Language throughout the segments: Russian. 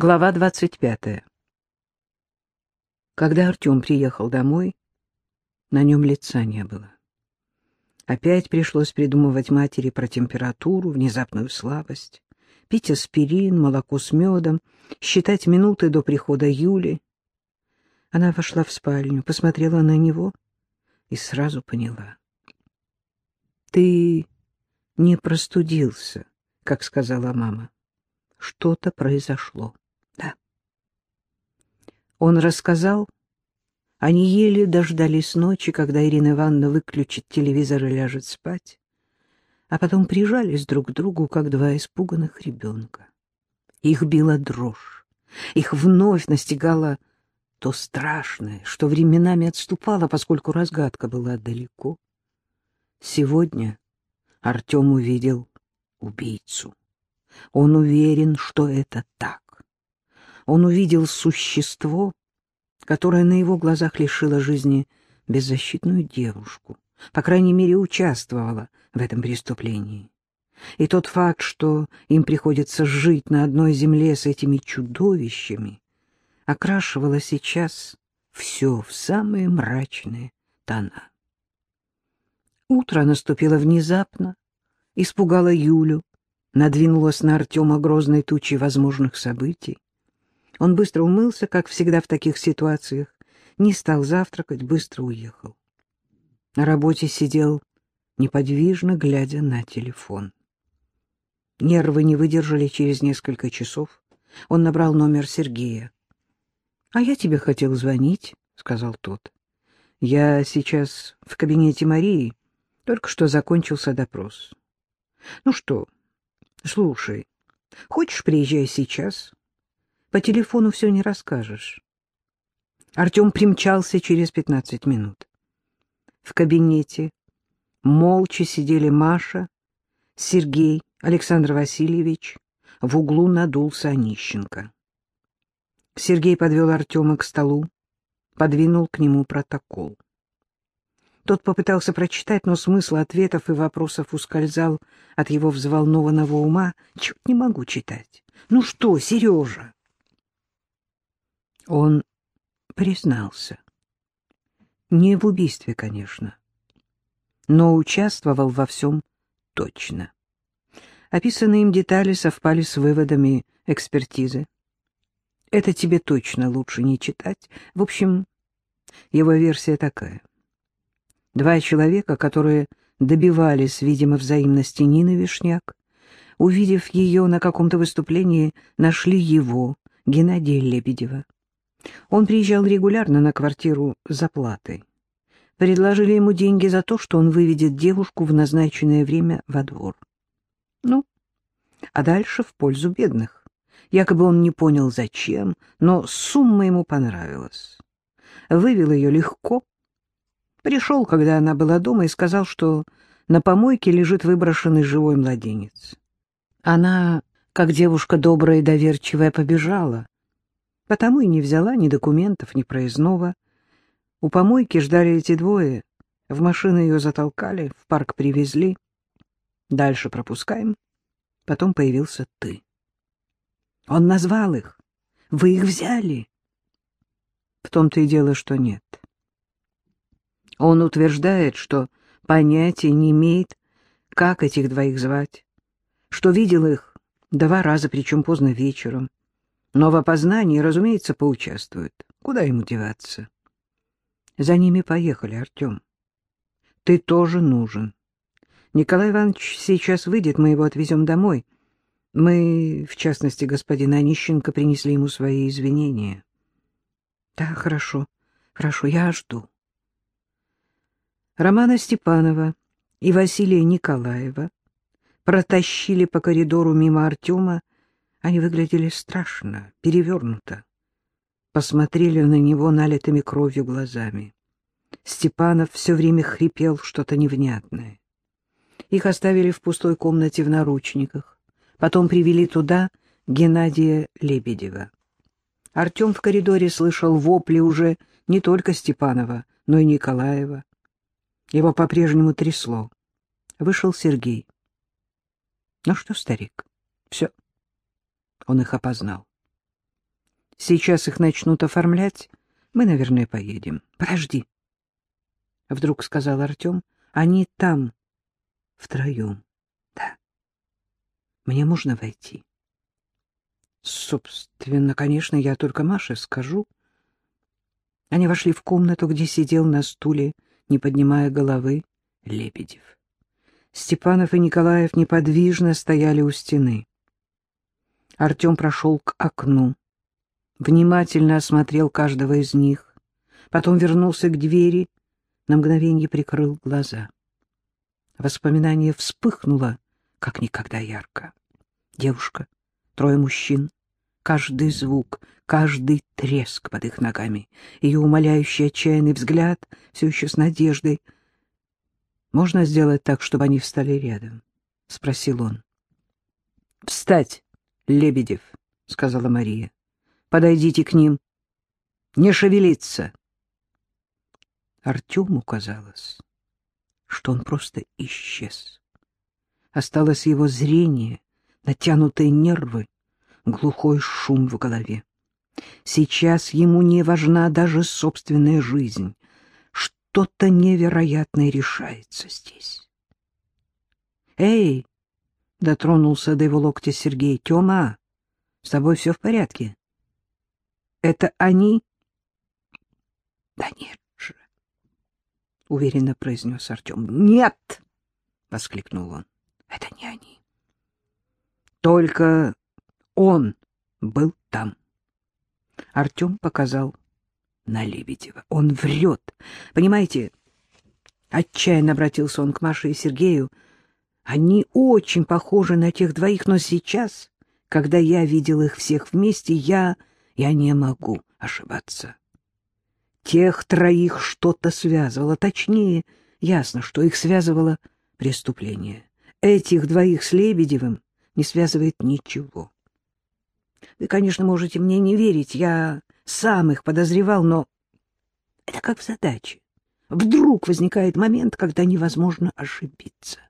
Глава двадцать пятая. Когда Артем приехал домой, на нем лица не было. Опять пришлось придумывать матери про температуру, внезапную слабость, пить аспирин, молоко с медом, считать минуты до прихода Юли. Она вошла в спальню, посмотрела на него и сразу поняла. — Ты не простудился, как сказала мама. Что-то произошло. Он рассказал. Они еле дождались ночи, когда Ирина Ивановна выключит телевизор и ляжет спать, а потом прижались друг к другу, как два испуганных ребенка. Их била дрожь, их вновь настигало то страшное, что временами отступало, поскольку разгадка была далеко. Сегодня Артем увидел убийцу. Он уверен, что это так. Он увидел существо, которое на его глазах лишило жизни беззащитную девушку, по крайней мере, участвовала в этом преступлении. И тот факт, что им приходится жить на одной земле с этими чудовищами, окрашивало сейчас все в самые мрачные тона. Утро наступило внезапно, испугало Юлю, надвинулась на Артема грозной тучей возможных событий. Он быстро умылся, как всегда в таких ситуациях, не стал завтракать, быстро уехал. На работе сидел неподвижно, глядя на телефон. Нервы не выдержали через несколько часов. Он набрал номер Сергея. — А я тебе хотел звонить, — сказал тот. — Я сейчас в кабинете Марии, только что закончился допрос. — Ну что, слушай, хочешь, приезжай сейчас? По телефону все не расскажешь. Артем примчался через пятнадцать минут. В кабинете молча сидели Маша, Сергей, Александр Васильевич. В углу надулся Онищенко. Сергей подвел Артема к столу, подвинул к нему протокол. Тот попытался прочитать, но смысл ответов и вопросов ускользал от его взволнованного ума. Чуть не могу читать. Ну что, Сережа? Он признался. Не в убийстве, конечно, но участвовал во всем точно. Описанные им детали совпали с выводами экспертизы. Это тебе точно лучше не читать. В общем, его версия такая. Два человека, которые добивались, видимо, взаимности Нины Вишняк, увидев ее на каком-то выступлении, нашли его, Геннадия Лебедева. Он приезжал регулярно на квартиру за платой. Предложили ему деньги за то, что он выведет девушку в назначенное время во двор. Ну, а дальше в пользу бедных. Якобы он не понял, зачем, но сумма ему понравилась. Вывел ее легко. Пришел, когда она была дома, и сказал, что на помойке лежит выброшенный живой младенец. Она, как девушка добрая и доверчивая, побежала. Потому и не взяла ни документов, ни проездного. У помойки ждали эти двое. В машину ее затолкали, в парк привезли. Дальше пропускаем. Потом появился ты. Он назвал их. Вы их взяли? В том-то и дело, что нет. Он утверждает, что понятия не имеет, как этих двоих звать, что видел их два раза, причем поздно вечером. Но в опознании, разумеется, поучаствует. Куда ему деваться? За ними поехали, Артем. Ты тоже нужен. Николай Иванович сейчас выйдет, мы его отвезем домой. — мы, в частности, господин Онищенко, принесли ему свои извинения. Да, хорошо, хорошо, я жду. Романа Степанова и Василия Николаева протащили по коридору мимо Артема. Они выглядели страшно, перевернуто. Посмотрели на него налитыми кровью глазами. Степанов все время хрипел что-то невнятное. Их оставили в пустой комнате в наручниках. Потом привели туда Геннадия Лебедева. Артем в коридоре слышал вопли уже не только Степанова, но и Николаева. Его по-прежнему трясло. Вышел Сергей. Ну что, старик, все. Он их опознал. Сейчас их начнут оформлять. Мы, наверное, поедем. Подожди. Вдруг сказал Артем. Они там, втроем. Да. Мне можно войти? Собственно, конечно, я только Маше скажу. Они вошли в комнату, где сидел на стуле, не поднимая головы, Лебедев. Степанов и Николаев неподвижно стояли у стены. Артем прошел к окну, внимательно осмотрел каждого из них, потом вернулся к двери, на мгновение прикрыл глаза. Воспоминание вспыхнуло, как никогда ярко. Девушка, трое мужчин, каждый звук, каждый треск под их ногами, ее умоляющий отчаянный взгляд, все еще с надеждой. «Можно сделать так, чтобы они встали рядом?» — спросил он. «Встать, Лебедев!» — сказала Мария. «Подойдите к ним. Не шевелиться!» Артему казалось, что он просто исчез. Осталось его зрение, натянутые нервы, глухой шум в голове. Сейчас ему не важна даже собственная жизнь. Что-то невероятное решается здесь. «Эй!» — дотронулся до его локтя Сергей. «Тема, с тобой все в порядке?» «Это они?» «Да нет же!» — уверенно произнес Артем. «Нет!» — воскликнул он. «Это не они. Только он был там. Артем показал на Лебедева. Он врет. Понимаете, отчаянно обратился он к Маше и Сергею. Они очень похожи на тех двоих, но сейчас, когда я видел их всех вместе, я... я не могу ошибаться. Тех троих что-то связывало, точнее, ясно, что их связывало преступление. Этих двоих с Лебедевым не связывает ничего. Вы, конечно, можете мне не верить, я сам их подозревал, но это как в задаче. Вдруг возникает момент, когда невозможно ошибиться.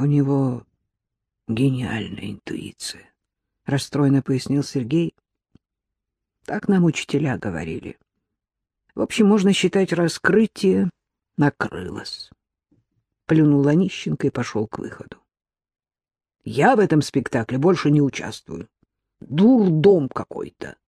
У него гениальная интуиция, — расстроенно пояснил Сергей. Так нам учителя говорили. В общем, можно считать, раскрытие накрылось. Плюнул Онищенко и пошел к выходу. Я в этом спектакле больше не участвую. Дурдом какой-то.